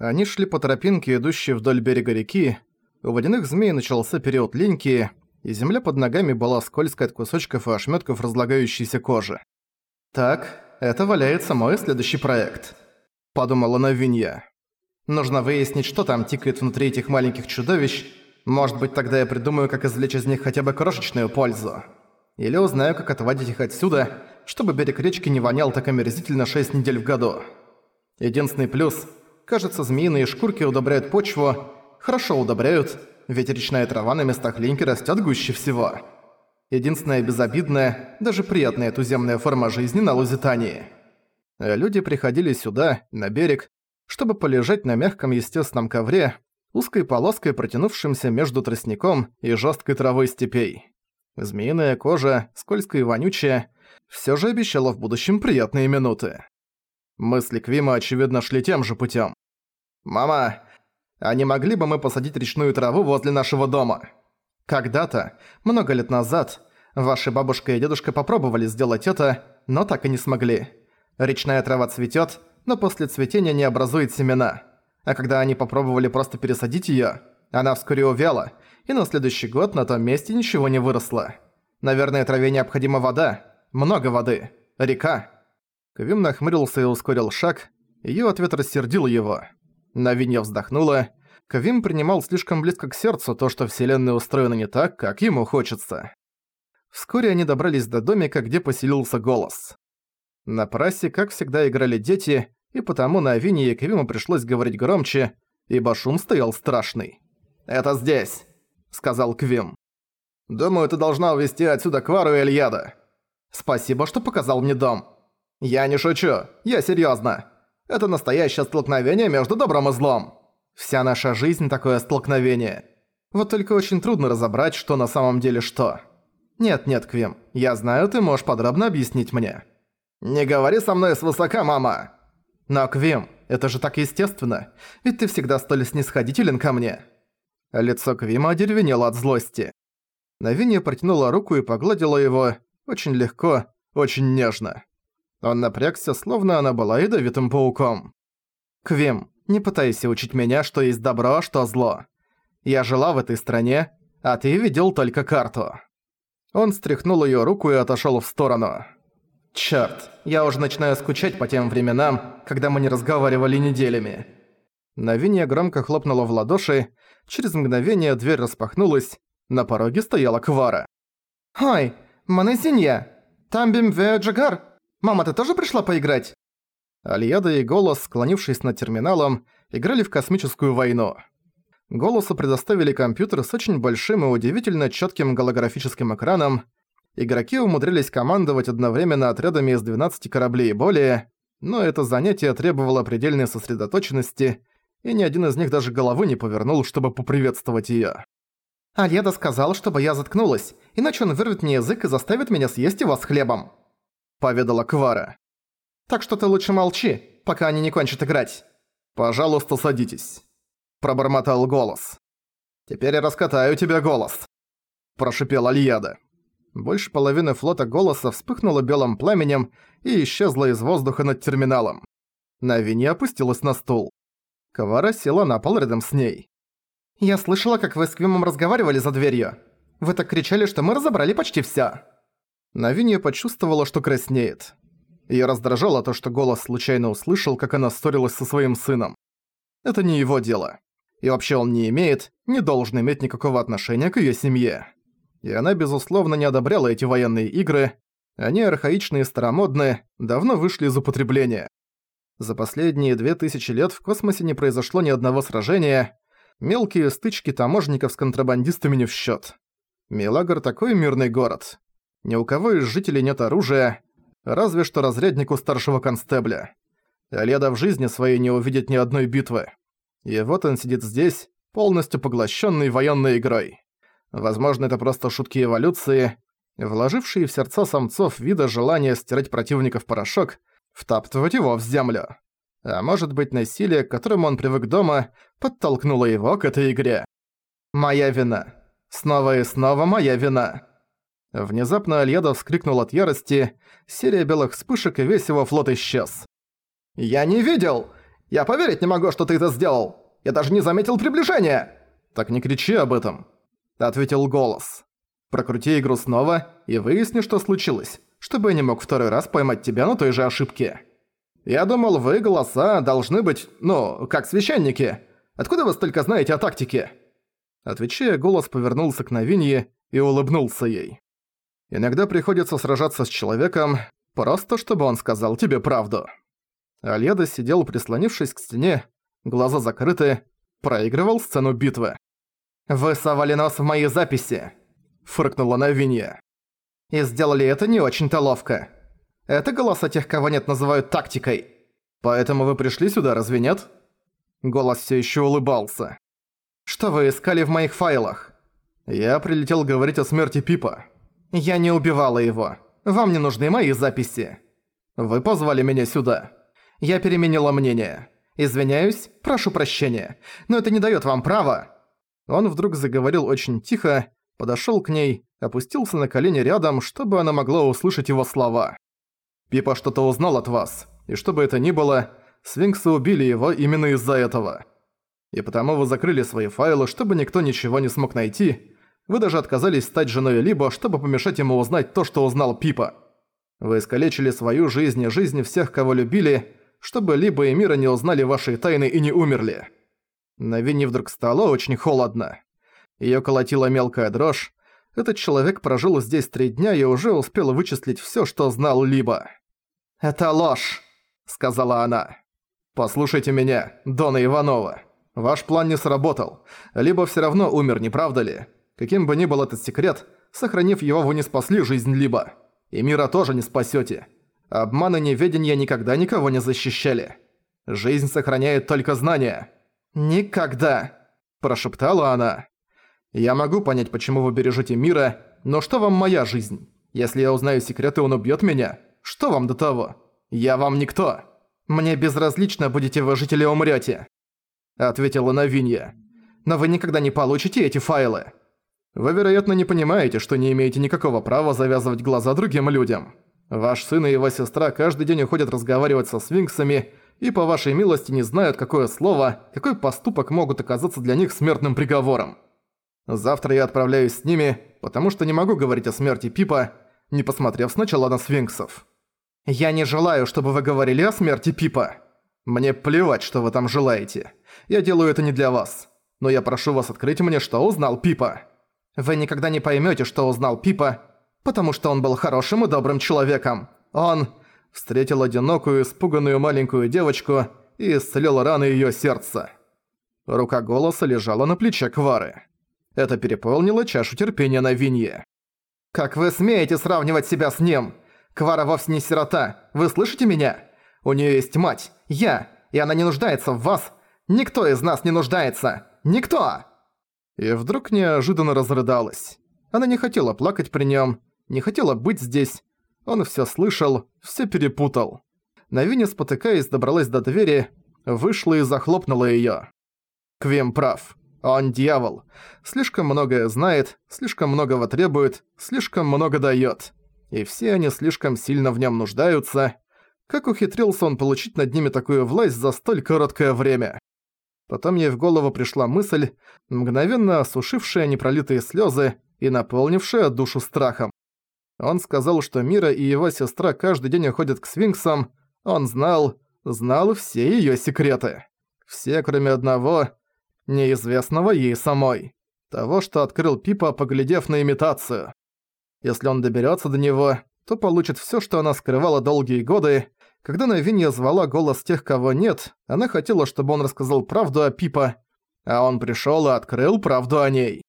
Они шли по тропинке, идущей вдоль берега реки. У водяных змей начался период линьки, и земля под ногами была скользкой от кусочков и ошметков разлагающейся кожи. «Так, это валяется мой следующий проект», — подумала Новинья. «Нужно выяснить, что там тикает внутри этих маленьких чудовищ. Может быть, тогда я придумаю, как извлечь из них хотя бы крошечную пользу. Или узнаю, как отводить их отсюда, чтобы берег речки не вонял так омерзительно 6 недель в году. Единственный плюс – кажется, змеиные шкурки удобряют почву, хорошо удобряют, ведь речная трава на местах линьки растет гуще всего. Единственная безобидная, даже приятная туземная форма жизни на Лузитании. Люди приходили сюда, на берег, чтобы полежать на мягком естественном ковре, узкой полоской, протянувшимся между тростником и жесткой травой степей. Змеиная кожа, скользкая и вонючая, все же обещала в будущем приятные минуты. Мысли Квима, очевидно, шли тем же путем. «Мама, а не могли бы мы посадить речную траву возле нашего дома? Когда-то, много лет назад, ваши бабушка и дедушка попробовали сделать это, но так и не смогли. Речная трава цветет, но после цветения не образует семена. А когда они попробовали просто пересадить ее, она вскоре увяла, и на следующий год на том месте ничего не выросло. Наверное, траве необходима вода. Много воды. Река. Квим нахмурился и ускорил шаг. Её ответ рассердил его. Навинья вздохнула. Квим принимал слишком близко к сердцу то, что Вселенная устроена не так, как ему хочется. Вскоре они добрались до домика, где поселился голос. На прассе, как всегда, играли дети, и потому на Авине и Квиму пришлось говорить громче, ибо шум стоял страшный. «Это здесь», — сказал Квим. «Думаю, ты должна увезти отсюда Квару и Эльяда. Спасибо, что показал мне дом. Я не шучу, я серьёзно. Это настоящее столкновение между добром и злом. Вся наша жизнь такое столкновение. Вот только очень трудно разобрать, что на самом деле что. Нет-нет, Квим, я знаю, ты можешь подробно объяснить мне. Не говори со мной свысока, мама. Но, Квим, это же так естественно, ведь ты всегда столь снисходителен ко мне. Лицо Квима одеревенело от злости. Навинья протянула руку и погладила его очень легко, очень нежно. Он напрягся, словно она была ядовитым пауком. «Квим, не пытайся учить меня, что есть добро, а что зло. Я жила в этой стране, а ты видел только карту». Он стряхнул её руку и отошёл в сторону. «Чёрт, я уже начинаю скучать по тем временам, когда мы не разговаривали неделями». Навинья громко хлопнула в ладоши, через мгновение дверь распахнулась, на пороге стояла Квара. «Ой, Манезинья! Тамбим Джагар. Мама, ты тоже пришла поиграть?» Альяда и Голос, склонившись над терминалом, играли в космическую войну. Голосу предоставили компьютер с очень большим и удивительно четким голографическим экраном. Игроки умудрились командовать одновременно отрядами из 12 кораблей и более, но это занятие требовало предельной сосредоточенности, и ни один из них даже головы не повернул, чтобы поприветствовать её. «Альеда сказал, чтобы я заткнулась, иначе он вырвет мне язык и заставит меня съесть его с хлебом», — поведала Квара. «Так что ты лучше молчи, пока они не кончат играть». «Пожалуйста, садитесь», — пробормотал голос. «Теперь я раскатаю тебе голос», — прошипел Альяда. Больше половины флота голоса вспыхнуло белым пламенем и исчезло из воздуха над терминалом. Навини опустилась на стул. Квара села на пол рядом с ней. «Я слышала, как вы с Квимом разговаривали за дверью. Вы так кричали, что мы разобрали почти всё». Навинья почувствовала, что краснеет. Её раздражало то, что голос случайно услышал, как она ссорилась со своим сыном. Это не его дело. И вообще он не имеет, не должен иметь никакого отношения к её семье. И она, безусловно, не одобряла эти военные игры. Они архаичные и старомодные, давно вышли из употребления. За последние две тысячи лет в космосе не произошло ни одного сражения, мелкие стычки таможенников с контрабандистами не в счет. Милагр такой мирный город. Ни у кого из жителей нет оружия, разве что разряднику старшего констебля. Леда в жизни своей не увидит ни одной битвы. И вот он сидит здесь, полностью поглощенный военной игрой. Возможно, это просто шутки эволюции, вложившие в сердца самцов вида желания стирать противника в порошок, втаптывать его в землю. А может быть, насилие, к которому он привык дома, подтолкнуло его к этой игре. «Моя вина. Снова и снова моя вина». Внезапно Альеда вскрикнул от ярости, серия белых вспышек и весь его флот исчез. «Я не видел! Я поверить не могу, что ты это сделал! Я даже не заметил приближения!» «Так не кричи об этом», — ответил голос. «Прокрути игру снова и выясни, что случилось, чтобы я не мог второй раз поймать тебя на той же ошибке. Я думал, вы, голоса, должны быть, ну, как священники. Откуда вы столько знаете о тактике?» Отвечая, голос повернулся к Новинье и улыбнулся ей. «Иногда приходится сражаться с человеком, просто чтобы он сказал тебе правду». Альеда сидел, прислонившись к стене, глаза закрыты, проигрывал сцену битвы. «Вы совали нос в мои записи!» – фыркнула Новинья. «И сделали это не очень-то ловко. Это голоса тех, кого нет, называют тактикой. Поэтому вы пришли сюда, разве нет?» Голос все еще улыбался. «Что вы искали в моих файлах?» «Я прилетел говорить о смерти Пипа. Я не убивала его. Вам не нужны мои записи. Вы позвали меня сюда. Я переменила мнение. Извиняюсь, прошу прощения, но это не даёт вам права». Он вдруг заговорил очень тихо, подошёл к ней, опустился на колени рядом, чтобы она могла услышать его слова. «Пипа что-то узнал от вас, и что бы это ни было, свинксы убили его именно из-за этого. И потому вы закрыли свои файлы, чтобы никто ничего не смог найти. Вы даже отказались стать женой Либо, чтобы помешать ему узнать то, что узнал Пипа. Вы искалечили свою жизнь и жизнь всех, кого любили, чтобы Либо и Мира не узнали ваши тайны и не умерли. На Винни вдруг стало очень холодно. Её колотила мелкая дрожь. Этот человек прожил здесь три дня и уже успел вычислить всё, что знал Либо. «Это ложь», — сказала она. «Послушайте меня, Дона Иванова. Ваш план не сработал. Либо всё равно умер, не правда ли? Каким бы ни был этот секрет, сохранив его, вы не спасли жизнь Либо. И мира тоже не спасёте. Обман и неведение никогда никого не защищали. Жизнь сохраняет только знания. «Никогда!» – прошептала она. «Я могу понять, почему вы бережете мира, но что вам моя жизнь? Если я узнаю секреты, он убьет меня. Что вам до того? Я вам никто. Мне безразлично, будете вы жить или умрете», – ответила Новинья. «Но вы никогда не получите эти файлы. Вы, вероятно, не понимаете, что не имеете никакого права завязывать глаза другим людям». Ваш сын и его сестра каждый день уходят разговаривать со свинксами и по вашей милости не знают, какое слово, какой поступок могут оказаться для них смертным приговором. Завтра я отправляюсь с ними, потому что не могу говорить о смерти Пипа, не посмотрев сначала на свинксов. Я не желаю, чтобы вы говорили о смерти Пипа. Мне плевать, что вы там желаете. Я делаю это не для вас. Но я прошу вас открыть мне, что узнал Пипа. Вы никогда не поймёте, что узнал Пипа, потому что он был хорошим и добрым человеком. Он встретил одинокую, испуганную маленькую девочку и исцелил раны её сердца. Рука голоса лежала на плече Квары. Это переполнило чашу терпения на Винье. «Как вы смеете сравнивать себя с ним? Квара вовсе не сирота, вы слышите меня? У неё есть мать, я, и она не нуждается в вас. Никто из нас не нуждается. Никто!» И вдруг неожиданно разрыдалась. Она не хотела плакать при нём, не хотела быть здесь. Он всё слышал, всё перепутал. Навине, спотыкаясь, добралась до двери, вышла и захлопнула её. Квим прав. Он дьявол. Слишком многое знает, слишком многого требует, слишком много даёт. И все они слишком сильно в нём нуждаются. Как ухитрился он получить над ними такую власть за столь короткое время? Потом ей в голову пришла мысль, мгновенно осушившая непролитые слёзы и наполнившая душу страхом. Он сказал, что Мира и его сестра каждый день уходят к свинксам. Он знал, знал все её секреты. Все, кроме одного, неизвестного ей самой. Того, что открыл Пипа, поглядев на имитацию. Если он доберётся до него, то получит всё, что она скрывала долгие годы. Когда Навинья звала голос тех, кого нет, она хотела, чтобы он рассказал правду о Пипа, а он пришёл и открыл правду о ней.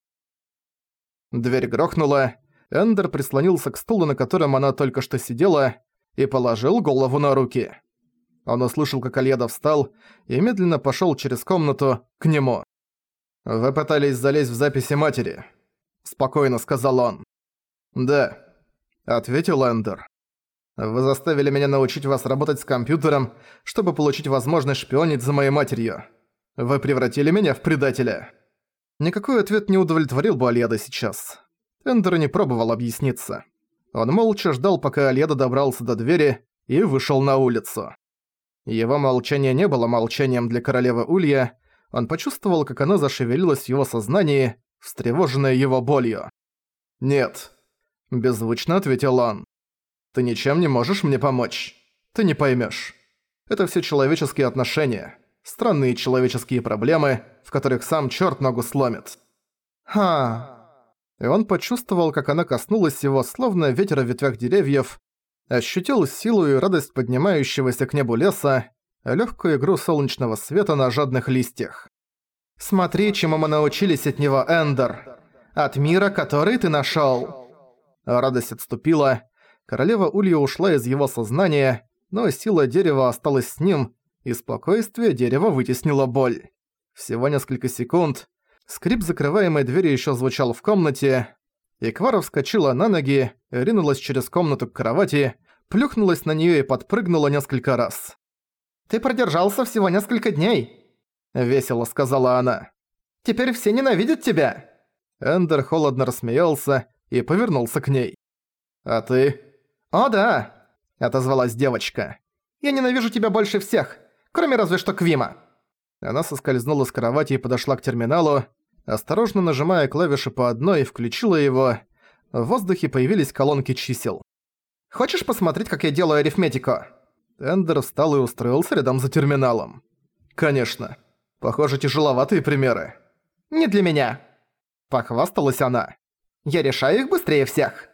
Дверь грохнула, Эндер прислонился к стулу, на котором она только что сидела, и положил голову на руки. Он услышал, как Альяда встал и медленно пошёл через комнату к нему. «Вы пытались залезть в записи матери», — спокойно сказал он. «Да», — ответил Эндер. «Вы заставили меня научить вас работать с компьютером, чтобы получить возможность шпионить за моей матерью. Вы превратили меня в предателя». Никакой ответ не удовлетворил бы Альяда сейчас. Эндер не пробовал объясниться. Он молча ждал, пока Альеда добрался до двери и вышел на улицу. Его молчание не было молчанием для королевы Улья, он почувствовал, как оно зашевелилось в его сознании, встревоженное его болью. «Нет», – беззвучно ответил он. «Ты ничем не можешь мне помочь. Ты не поймешь. Это все человеческие отношения, странные человеческие проблемы, в которых сам черт ногу сломит». «Ха...» И он почувствовал, как она коснулась его, словно ветер в ветвях деревьев, ощутил силу и радость поднимающегося к небу леса, легкую игру солнечного света на жадных листьях. «Смотри, чему мы научились от него, Эндер! От мира, который ты нашел. Радость отступила, королева Улья ушла из его сознания, но сила дерева осталась с ним, и спокойствие дерева вытеснило боль. Всего несколько секунд, скрип закрываемой двери еще звучал в комнате, и Квара вскочила на ноги, ринулась через комнату к кровати, плюхнулась на нее и подпрыгнула несколько раз. «Ты продержался всего несколько дней», — весело сказала она. «Теперь все ненавидят тебя». Эндер холодно рассмеялся и повернулся к ней. «А ты?» «О да», — отозвалась девочка. «Я ненавижу тебя больше всех, кроме разве что Квима». Она соскользнула с кровати и подошла к терминалу, осторожно нажимая клавиши по одной, включила его. В воздухе появились колонки чисел. «Хочешь посмотреть, как я делаю арифметику?» Эндер встал и устроился рядом за терминалом. «Конечно. Похоже, тяжеловатые примеры». «Не для меня», — похвасталась она. «Я решаю их быстрее всех».